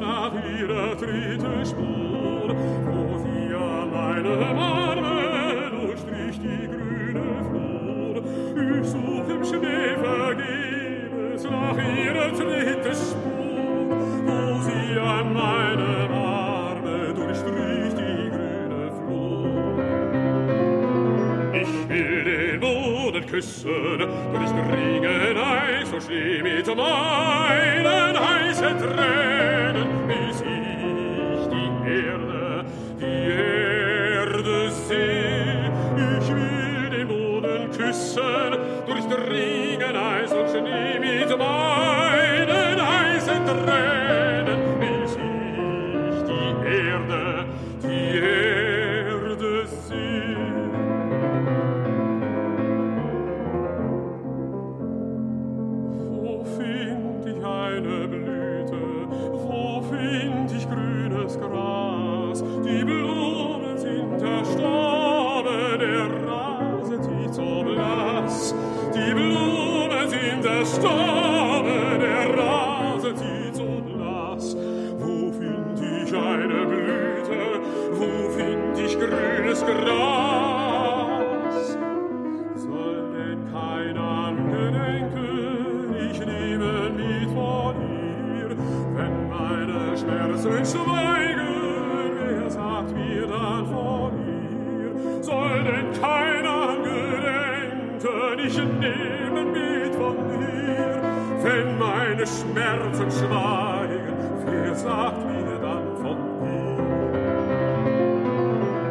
nach ihrer dritte Spur, wo sie am einen Armen umstrich die grüne Flur. Ich such im Schnee vergebens nach ihrer dritte Spur, wo sie am einen und küssen. Du bist Eis und Schnee mit meinen heißen Tränen, bis ich die Erde, die Erde seh. Ich will den Boden küssen, Regen, Eis und Schnee mit meinen Herzen schweigen, wer sagt mir dann von dir?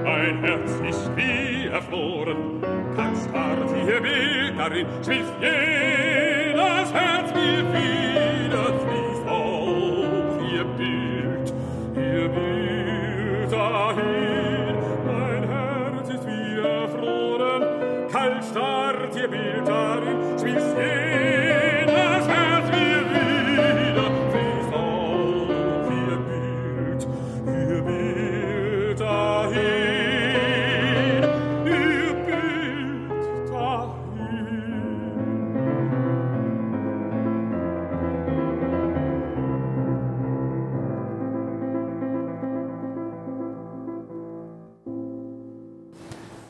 Mein Herz ist wie erfroren, ganz will darin, schmilzt jeder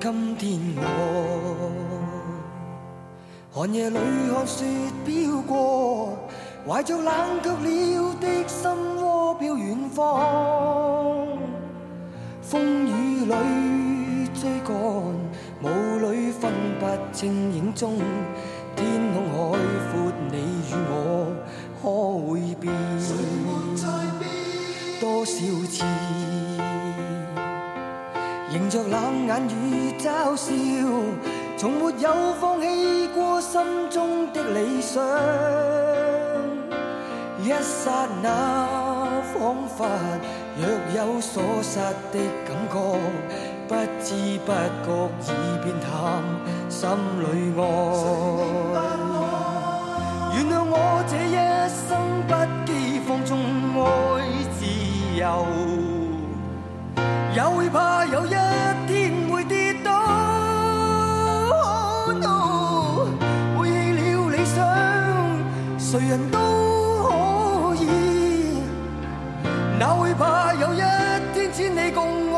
今天我寒夜里看雪飘过，怀着冷却了的心窝飘远方。风雨里追赶，雾里分不清影踪。天空海阔，你与我可会变？多少次？迎着冷眼与嘲笑，从没有放弃过心中的理想。一刹那，仿佛若有所失的感觉，不知不觉已变淡，心里爱。原谅我这一生不羁放纵爱自由。也会怕有一天会跌倒，背弃了理想，谁人都可以，哪会怕有一天千里共。我？